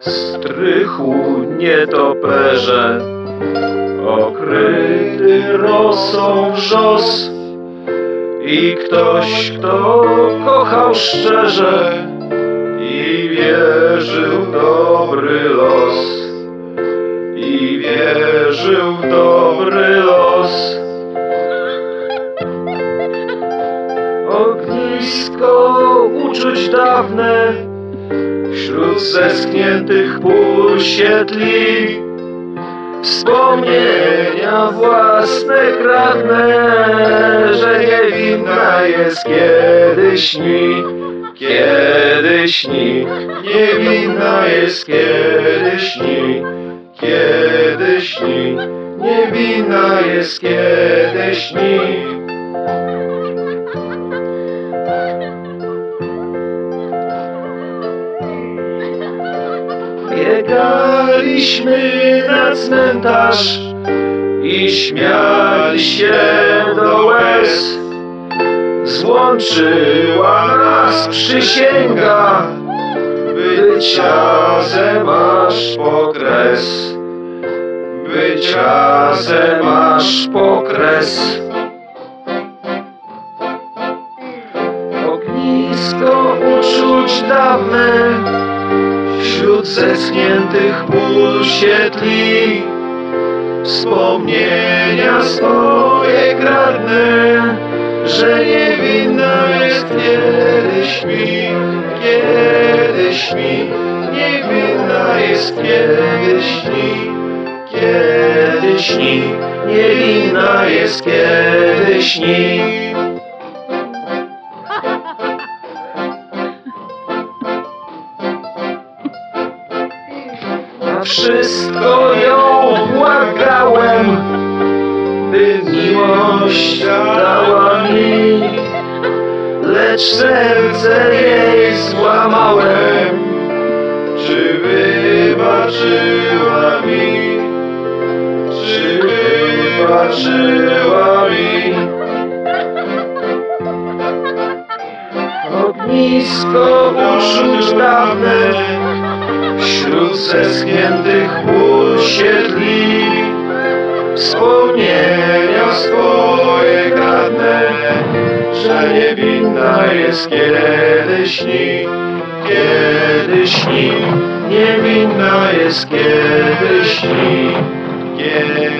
strychu nietoperze, okryty rosą wrzos. I ktoś, kto kochał szczerze i wierzył w dobry los, i wierzył w dobry los. Ognisko uczuć dawne Wśród zeschniętych pól Wspomnienia własne kradnę Że niewinna jest kiedy śni Kiedy śni Niewinna jest kiedy śni Kiedy śni Niewinna jest kiedy śni Biegaliśmy na cmentarz i śmiali się do łez. Złączyła nas przysięga, być razem aż po kres. Być razem aż po kres. Ognisko uczuć dawne Wśród zeschniętych pól się Wspomnienia swoje kradnę Że niewinna jest kiedy śmi Kiedy śmi Niewinna jest kiedy śni Kiedy śni Niewinna jest kiedy śni wszystko ją błagałem, by miłość dała mi, lecz serce jej złamałem. Czy wybaczyła mi? Czy wybaczyła mi? Ognisko uczuć dawne Pól się tli Wspomnienia swoje kradnę Że niewinna jest kiedy śni Kiedy śni Niewinna jest kiedy śni Kiedy